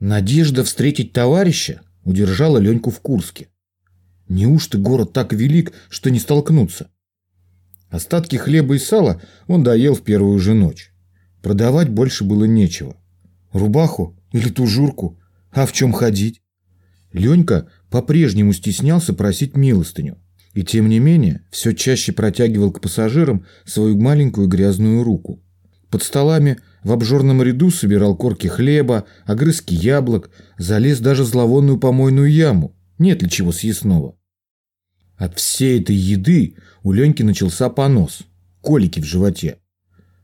Надежда встретить товарища удержала Леньку в Курске. Неужто город так велик, что не столкнуться? Остатки хлеба и сала он доел в первую же ночь. Продавать больше было нечего. Рубаху или тужурку, а в чем ходить? Ленька по-прежнему стеснялся просить милостыню. И тем не менее, все чаще протягивал к пассажирам свою маленькую грязную руку. Под столами в обжорном ряду собирал корки хлеба, огрызки яблок, залез даже в зловонную помойную яму. Нет ли чего съестного? От всей этой еды у Леньки начался понос, колики в животе.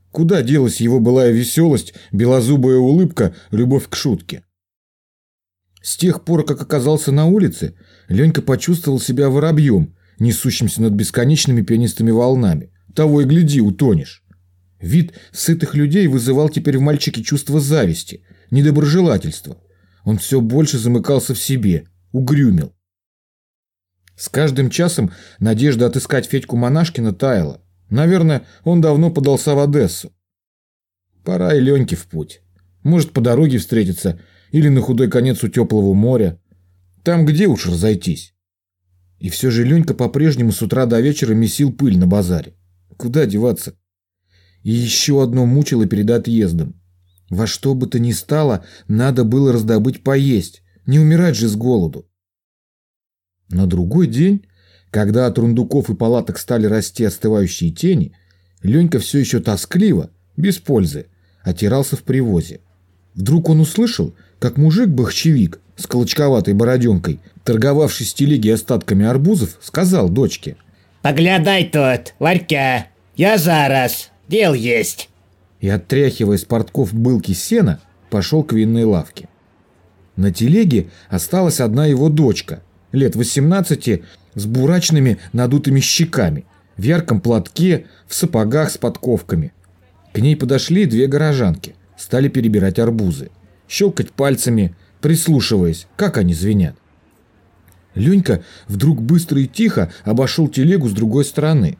Куда делась его былая веселость, белозубая улыбка, любовь к шутке? С тех пор, как оказался на улице, Ленька почувствовал себя воробьем, несущимся над бесконечными пенистыми волнами. Того и гляди, утонешь. Вид сытых людей вызывал теперь в мальчике чувство зависти, недоброжелательства. Он все больше замыкался в себе, угрюмил. С каждым часом надежда отыскать Федьку Монашкина таяла. Наверное, он давно подался в Одессу. Пора и Леньке в путь. Может, по дороге встретиться или на худой конец у теплого моря. Там где уж разойтись. И все же Ленька по-прежнему с утра до вечера месил пыль на базаре. Куда деваться? И еще одно мучило перед отъездом. Во что бы то ни стало, надо было раздобыть поесть. Не умирать же с голоду. На другой день, когда от рундуков и палаток стали расти остывающие тени, Ленька все еще тоскливо, без пользы, отирался в привозе. Вдруг он услышал, как мужик-бахчевик с колочковатой бороденкой, торговавший с телеги остатками арбузов, сказал дочке. «Поглядай тут, Варька, я зараз, дел есть». И, отряхивая с портков былки сена, пошел к винной лавке. На телеге осталась одна его дочка – лет 18 с бурачными надутыми щеками, в ярком платке, в сапогах с подковками. К ней подошли две горожанки, стали перебирать арбузы, щелкать пальцами, прислушиваясь, как они звенят. Ленька вдруг быстро и тихо обошел телегу с другой стороны.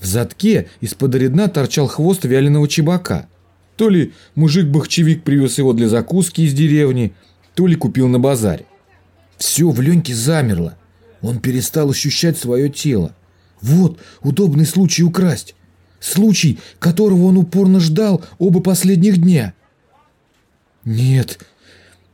В задке из-под редна торчал хвост вяленого чебака. То ли мужик-бахчевик привез его для закуски из деревни, то ли купил на базаре. Все в Леньке замерло. Он перестал ощущать свое тело. Вот удобный случай украсть. Случай, которого он упорно ждал оба последних дня. «Нет,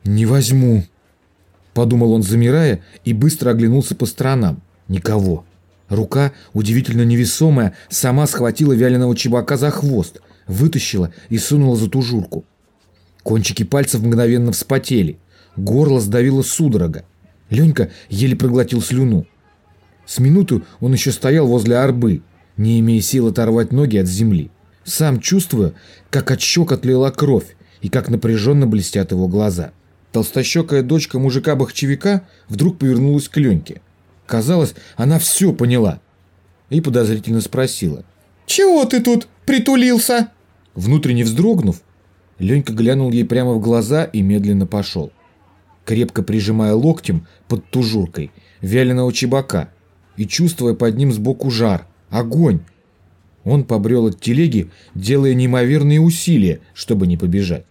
не возьму», — подумал он, замирая, и быстро оглянулся по сторонам. Никого. Рука, удивительно невесомая, сама схватила вяленого чебака за хвост, вытащила и сунула за тужурку. Кончики пальцев мгновенно вспотели. Горло сдавило судорога. Ленька еле проглотил слюну. С минуту он еще стоял возле арбы, не имея сил оторвать ноги от земли. Сам чувствуя, как от щек отлила кровь и как напряженно блестят его глаза. Толстощекая дочка мужика-бахчевика вдруг повернулась к Леньке. Казалось, она все поняла. И подозрительно спросила. «Чего ты тут притулился?» Внутренне вздрогнув, Ленька глянул ей прямо в глаза и медленно пошел крепко прижимая локтем под тужуркой вяленого чебака и чувствуя под ним сбоку жар, огонь. Он побрел от телеги, делая неимоверные усилия, чтобы не побежать.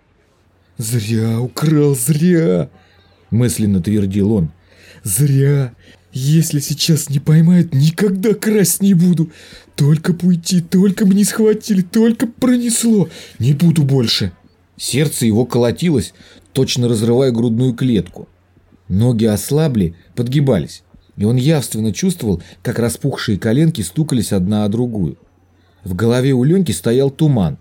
«Зря украл, зря!» – мысленно твердил он. «Зря! Если сейчас не поймают, никогда красть не буду! Только пойти, только бы не схватили, только пронесло! Не буду больше!» Сердце его колотилось, точно разрывая грудную клетку. Ноги ослабли, подгибались, и он явственно чувствовал, как распухшие коленки стукались одна о другую. В голове у Леньки стоял туман.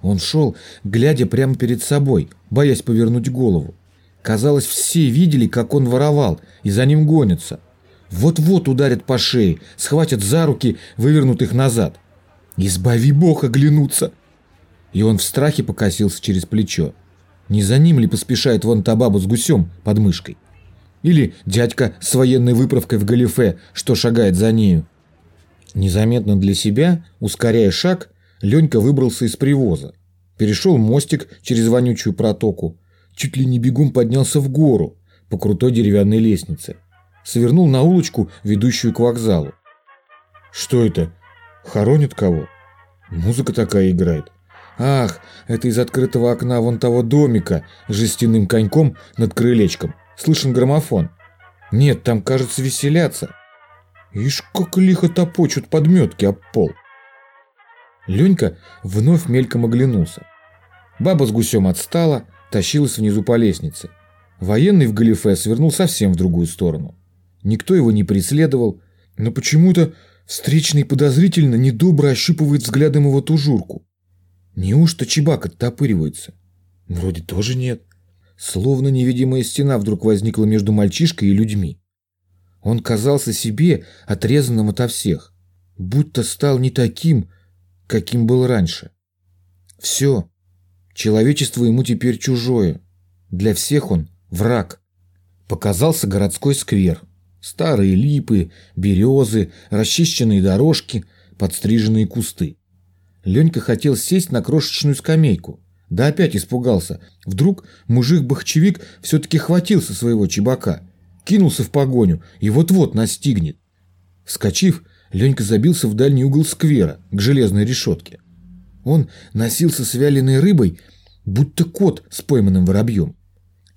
Он шел, глядя прямо перед собой, боясь повернуть голову. Казалось, все видели, как он воровал, и за ним гонятся. Вот-вот ударят по шее, схватят за руки, вывернут их назад. «Избави Бог оглянуться!» И он в страхе покосился через плечо. Не за ним ли поспешает вон та баба с гусем под мышкой? Или дядька с военной выправкой в галифе, что шагает за нею? Незаметно для себя, ускоряя шаг, Ленька выбрался из привоза. Перешел мостик через вонючую протоку. Чуть ли не бегом поднялся в гору по крутой деревянной лестнице. Свернул на улочку, ведущую к вокзалу. Что это? Хоронят кого? Музыка такая играет. Ах, это из открытого окна вон того домика с жестяным коньком над крылечком. Слышен граммофон. Нет, там, кажется, веселятся. Ишь, как лихо топочут подметки об пол. Ленька вновь мельком оглянулся. Баба с гусем отстала, тащилась внизу по лестнице. Военный в галифе свернул совсем в другую сторону. Никто его не преследовал, но почему-то встречный подозрительно недобро ощупывает взглядом его тужурку. Неужто чебак оттопыривается? Вроде тоже нет. Словно невидимая стена вдруг возникла между мальчишкой и людьми. Он казался себе отрезанным ото всех, будто стал не таким, каким был раньше. Все. Человечество ему теперь чужое. Для всех он враг. Показался городской сквер. Старые липы, березы, расчищенные дорожки, подстриженные кусты. Ленька хотел сесть на крошечную скамейку. Да опять испугался. Вдруг мужик-бахчевик все-таки хватился своего чебака. Кинулся в погоню и вот-вот настигнет. Вскочив, Ленька забился в дальний угол сквера, к железной решетке. Он носился с вяленой рыбой, будто кот с пойманным воробьем.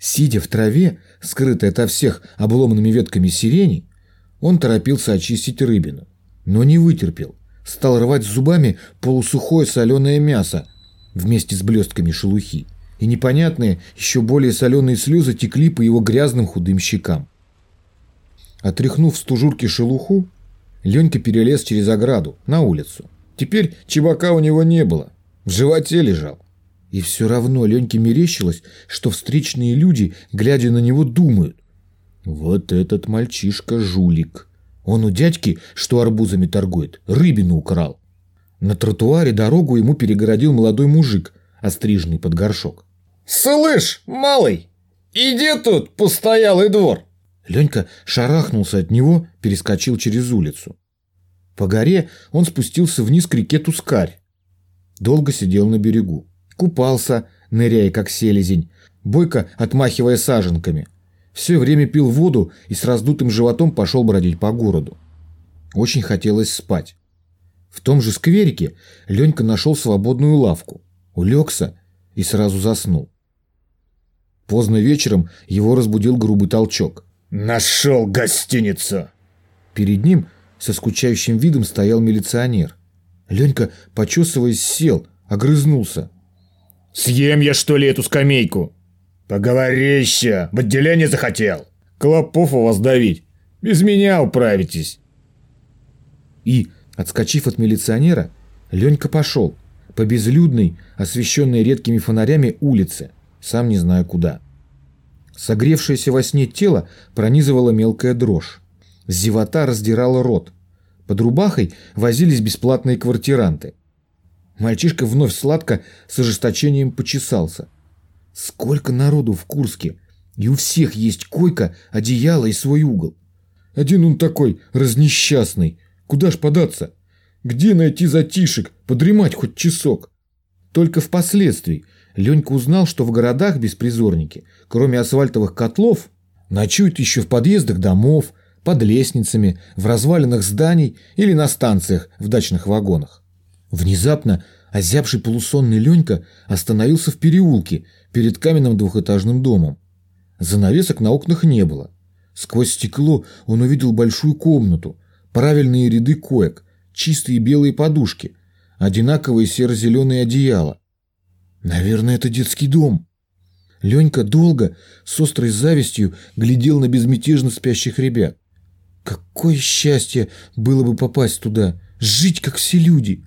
Сидя в траве, скрытой ото всех обломанными ветками сирени, он торопился очистить рыбину, но не вытерпел. Стал рвать зубами полусухое соленое мясо вместе с блестками шелухи, и непонятные, еще более соленые слезы текли по его грязным худым щекам. Отряхнув с тужурки шелуху, Ленька перелез через ограду, на улицу. Теперь чебака у него не было, в животе лежал. И все равно Леньке мерещилось, что встречные люди, глядя на него, думают. Вот этот мальчишка жулик. Он у дядьки, что арбузами торгует, рыбину украл. На тротуаре дорогу ему перегородил молодой мужик, остриженный под горшок. «Слышь, малый, иди тут, постоялый двор!» Ленька шарахнулся от него, перескочил через улицу. По горе он спустился вниз к реке Тускарь. Долго сидел на берегу. Купался, ныряя как селезень, бойко отмахивая саженками. Все время пил воду и с раздутым животом пошел бродить по городу. Очень хотелось спать. В том же скверике Ленька нашел свободную лавку, улегся и сразу заснул. Поздно вечером его разбудил грубый толчок. «Нашел гостиницу!» Перед ним со скучающим видом стоял милиционер. Ленька, почесываясь, сел, огрызнулся. «Съем я, что ли, эту скамейку?» «Поговори еще, в отделение захотел!» «Клопов у вас давить! Без меня управитесь!» И, отскочив от милиционера, Ленька пошел по безлюдной, освещенной редкими фонарями улице, сам не знаю куда. Согревшееся во сне тело пронизывала мелкая дрожь. Зевота раздирала рот. Под рубахой возились бесплатные квартиранты. Мальчишка вновь сладко с ожесточением почесался. Сколько народу в Курске, и у всех есть койка, одеяло и свой угол. Один он такой, разнесчастный. Куда ж податься? Где найти затишек, подремать хоть часок? Только впоследствии Ленька узнал, что в городах беспризорники, кроме асфальтовых котлов, ночуют еще в подъездах домов, под лестницами, в развалинах зданий или на станциях в дачных вагонах. Внезапно озябший полусонный Ленька остановился в переулке перед каменным двухэтажным домом. Занавесок на окнах не было. Сквозь стекло он увидел большую комнату, правильные ряды коек, чистые белые подушки, одинаковые серо-зеленые одеяла. Наверное, это детский дом. Ленька долго, с острой завистью, глядел на безмятежно спящих ребят. Какое счастье было бы попасть туда, жить, как все люди.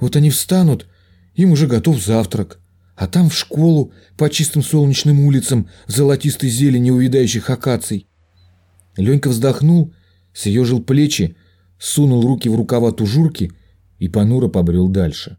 Вот они встанут, им уже готов завтрак. А там в школу, по чистым солнечным улицам, золотистой зелени увядающих акаций. Ленька вздохнул, съежил плечи, сунул руки в рукава тужурки и понуро побрел дальше.